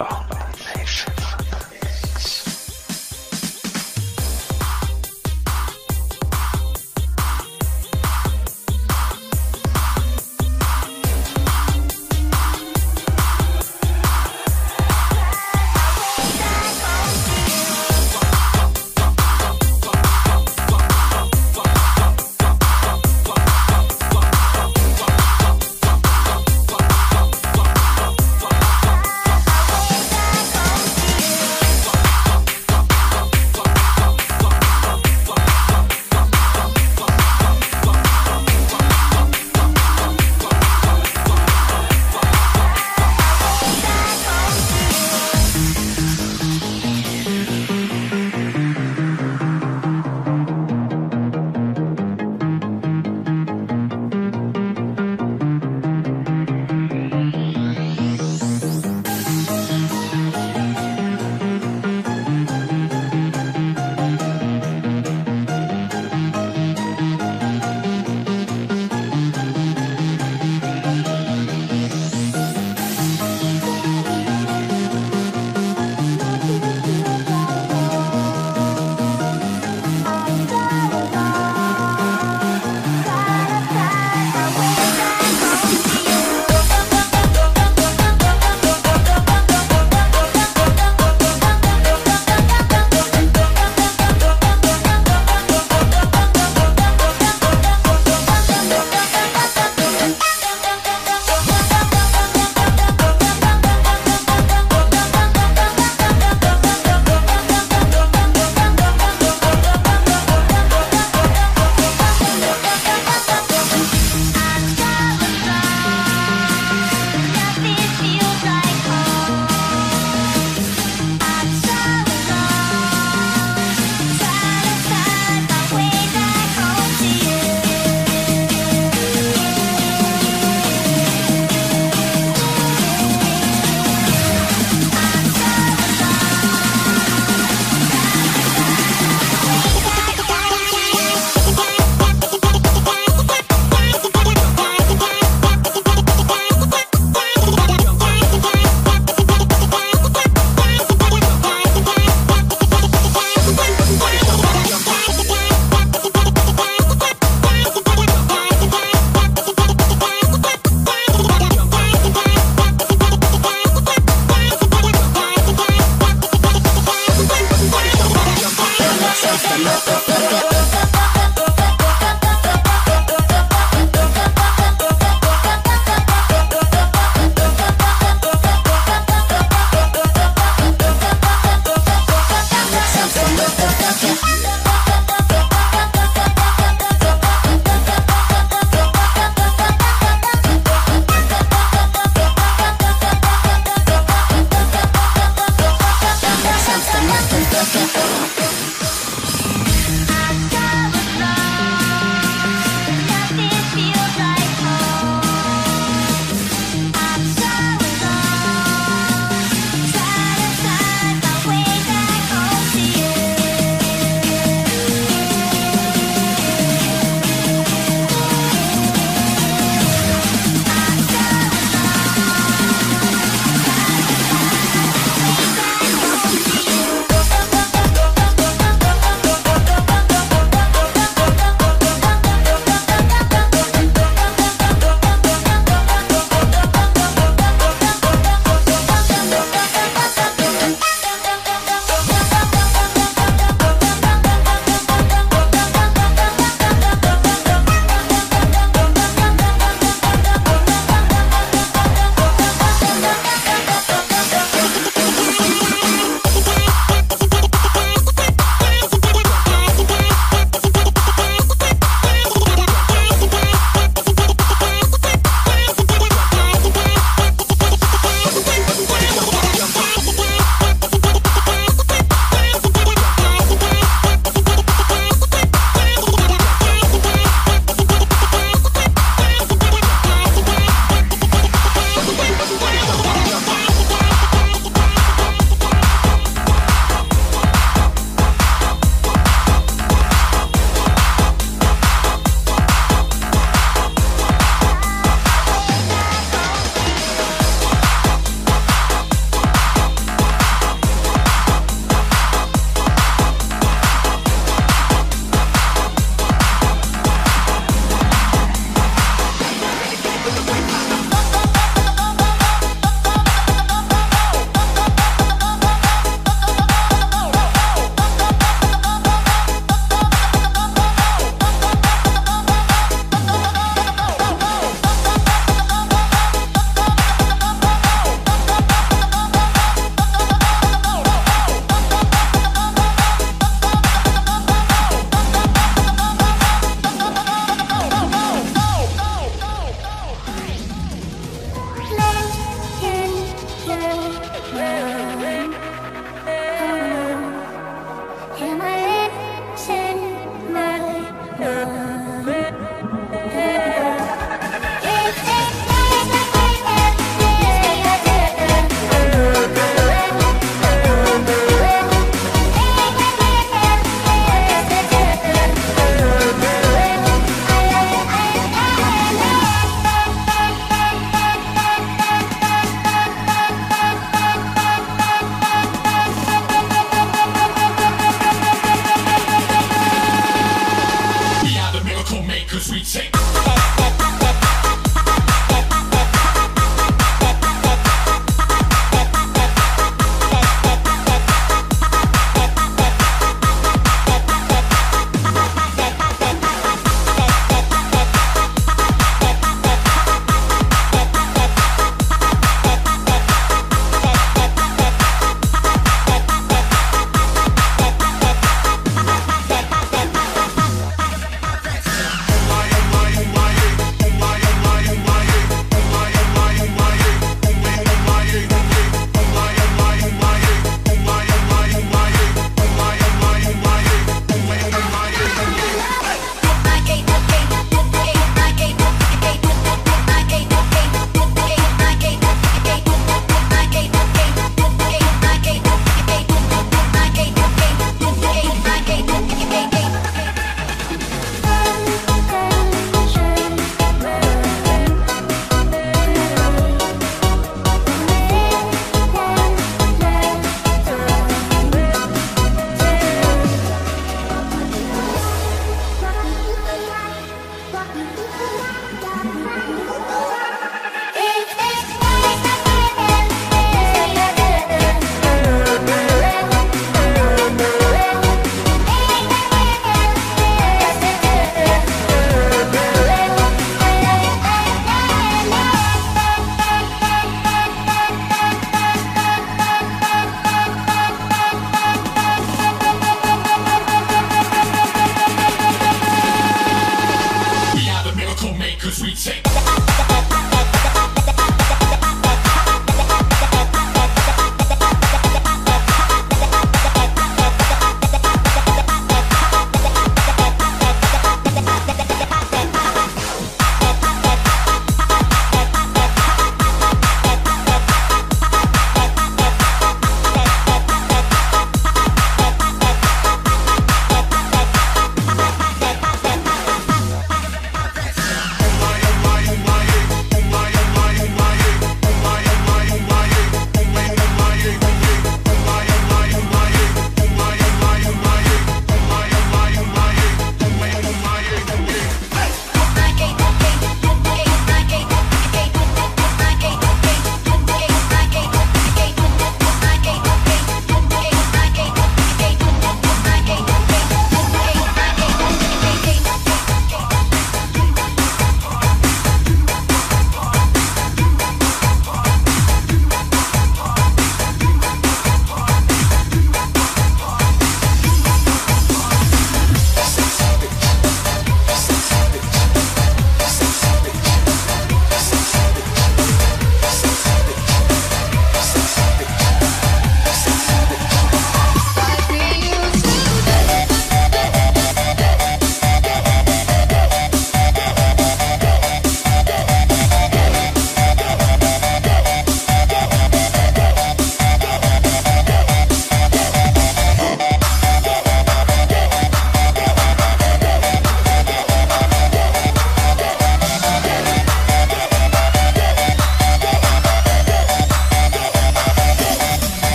Oh, no.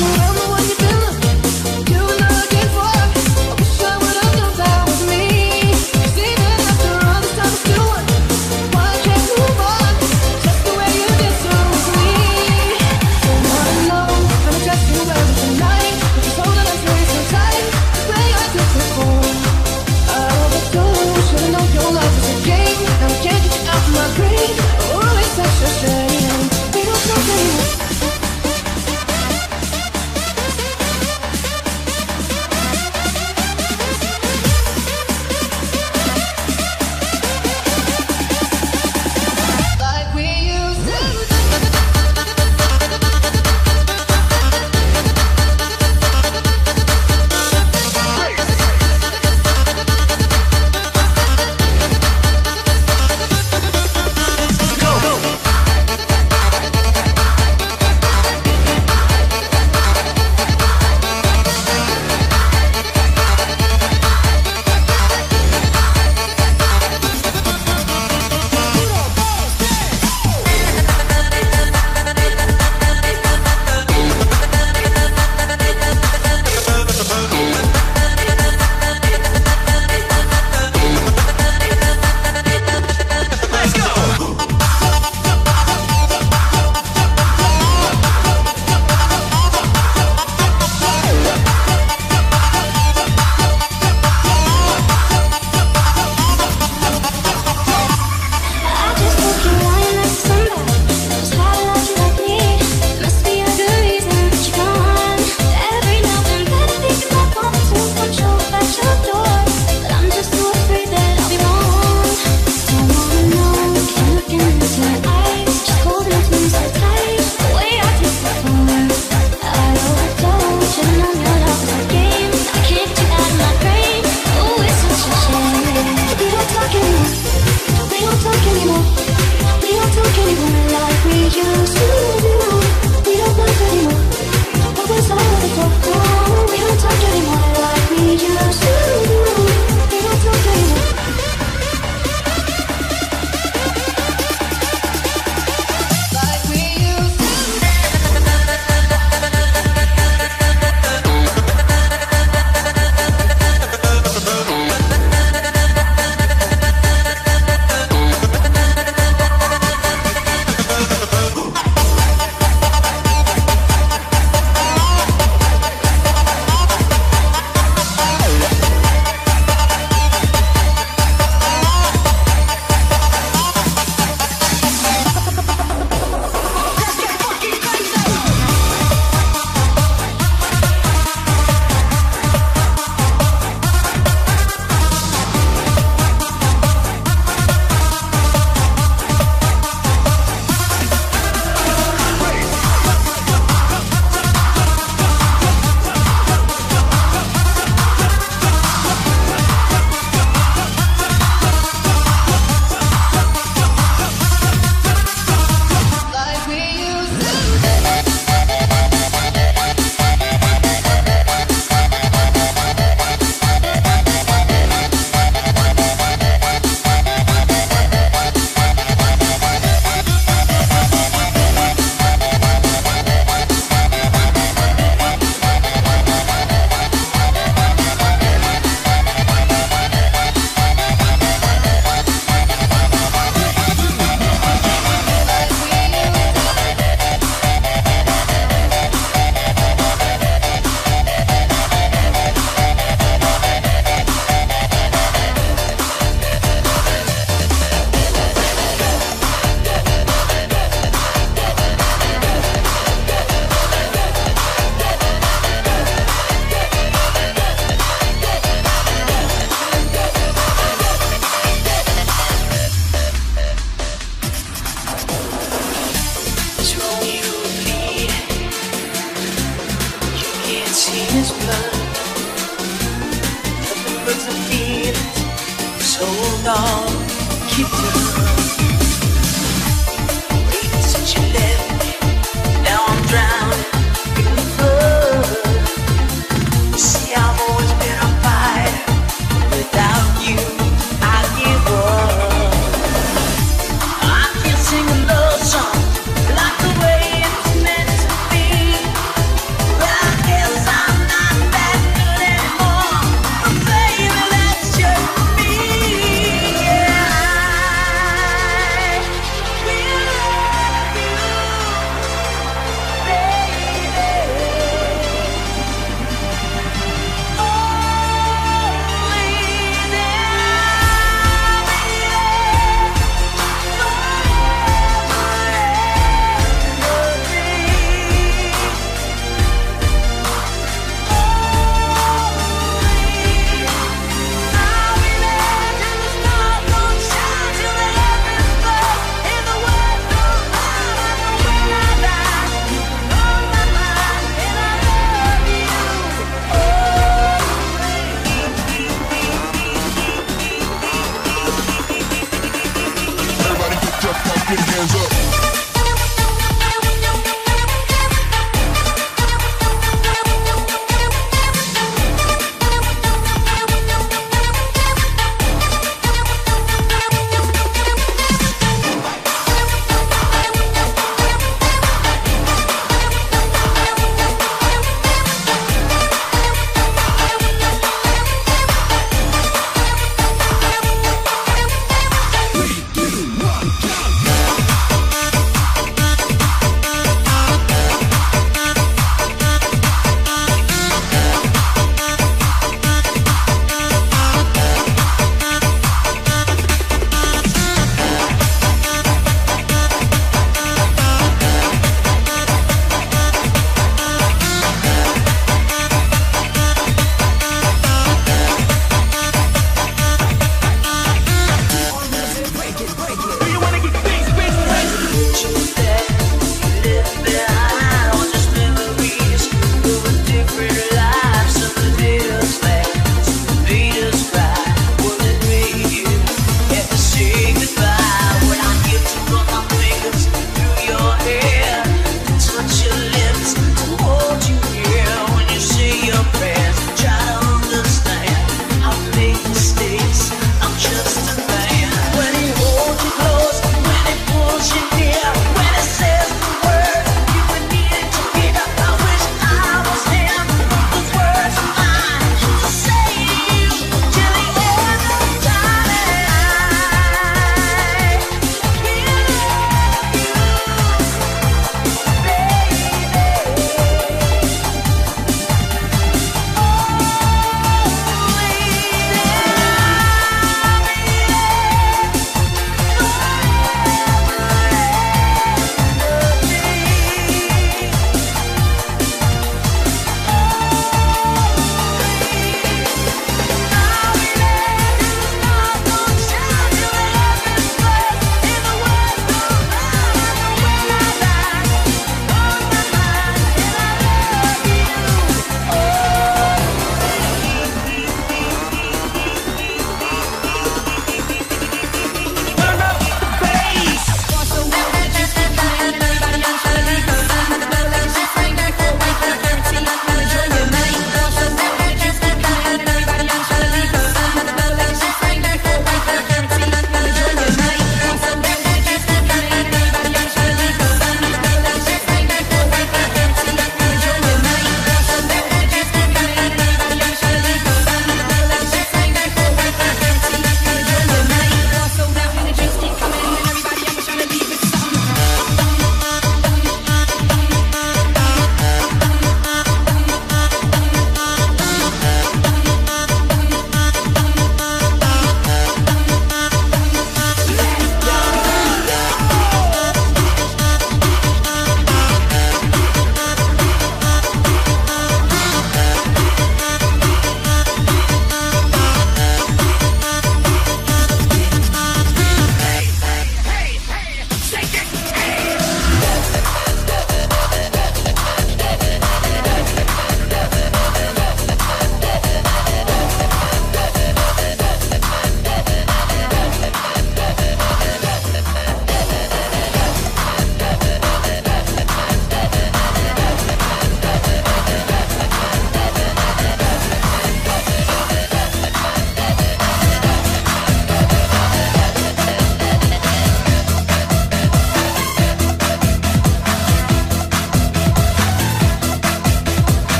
I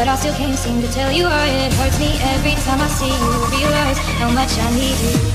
But I still can't seem to tell you why It hurts me every time I see you. Realize how much I need you.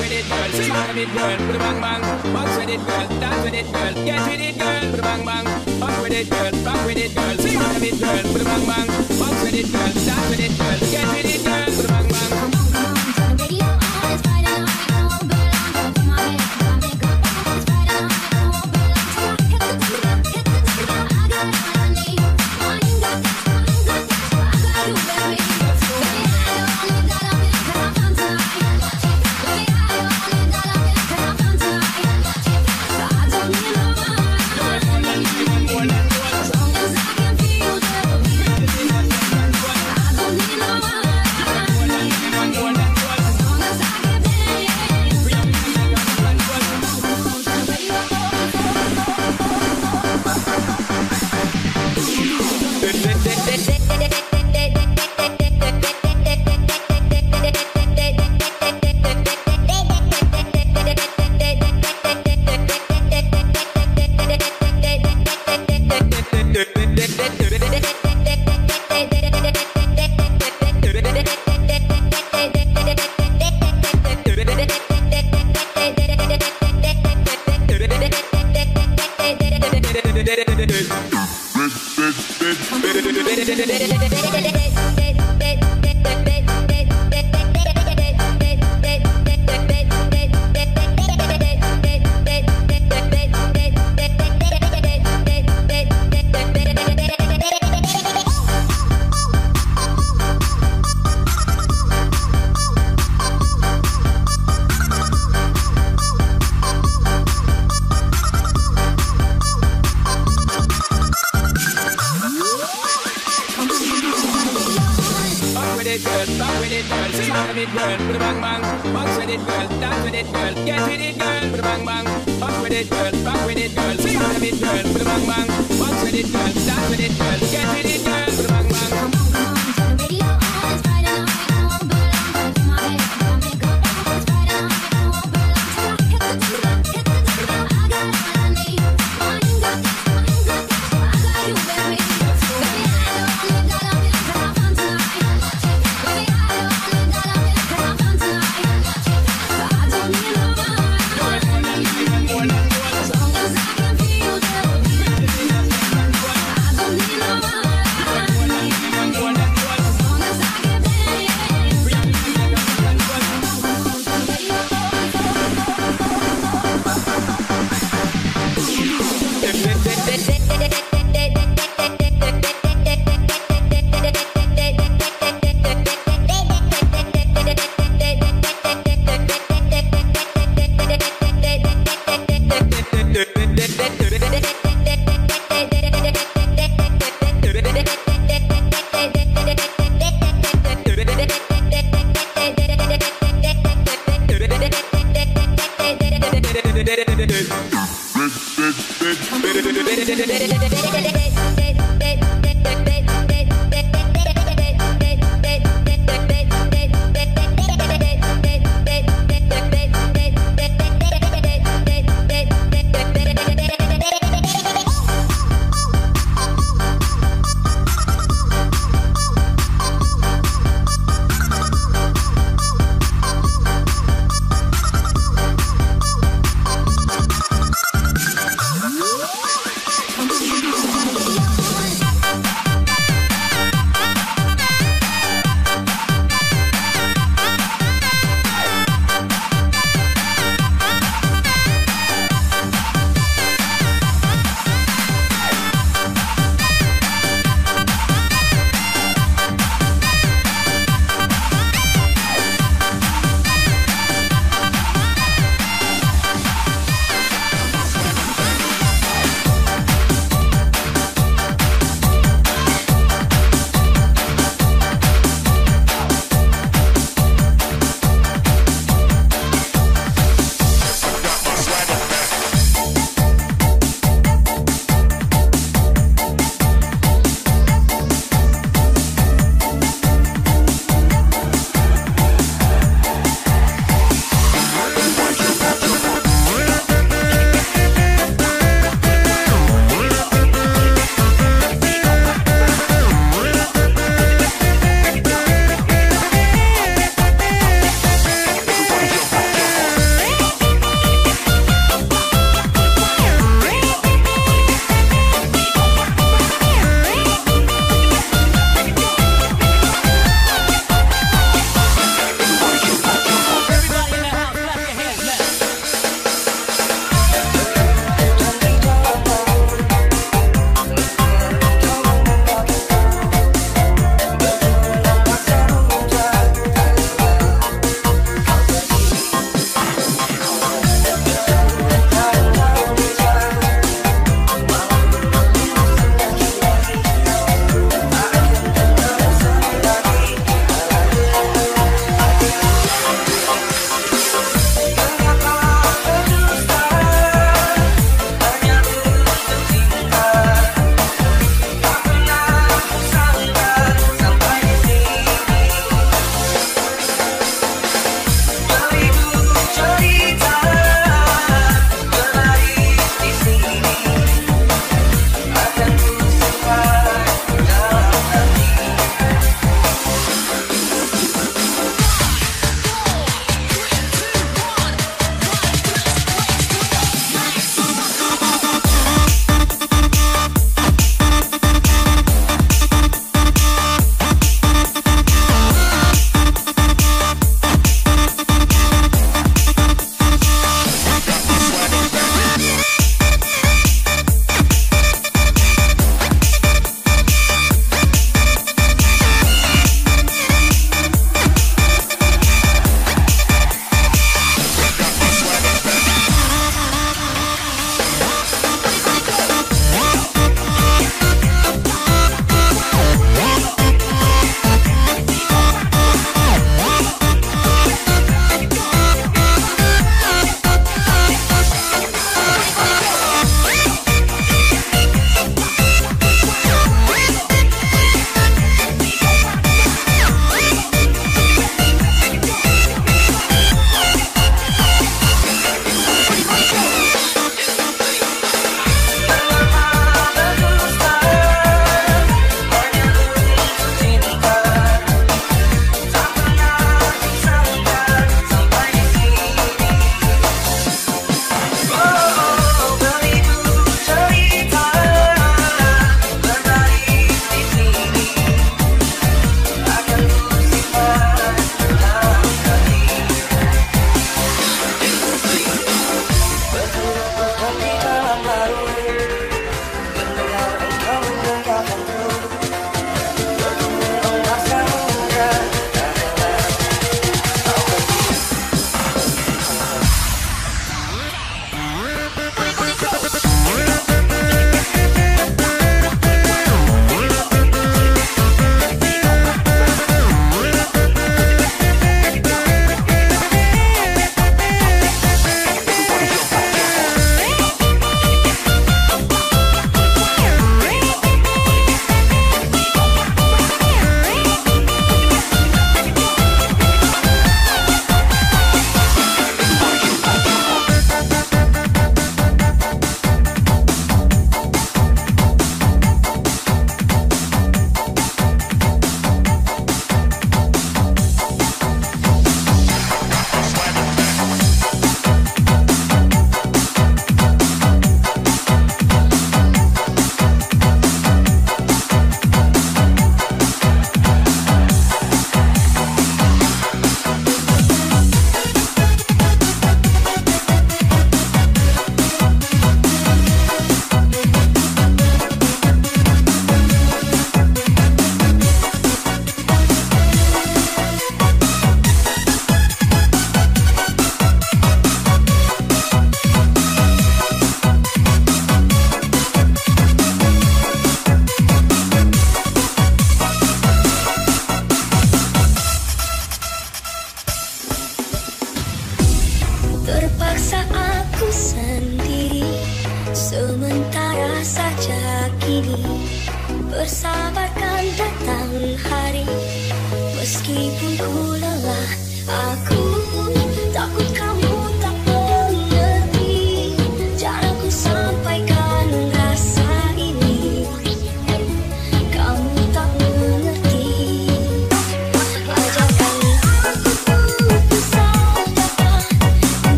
with it, girl. Smack with it, girl. Put a bang bang. Bounce with it, girl. Dance with it, girl. Get with it, girl. Put a bang bang. Up with it, girl. Rock with it, girl. Smack with it, girl. Put a bang bang. Bounce with it, girl. Dance with it, girl. Get with it, girl. Put a bang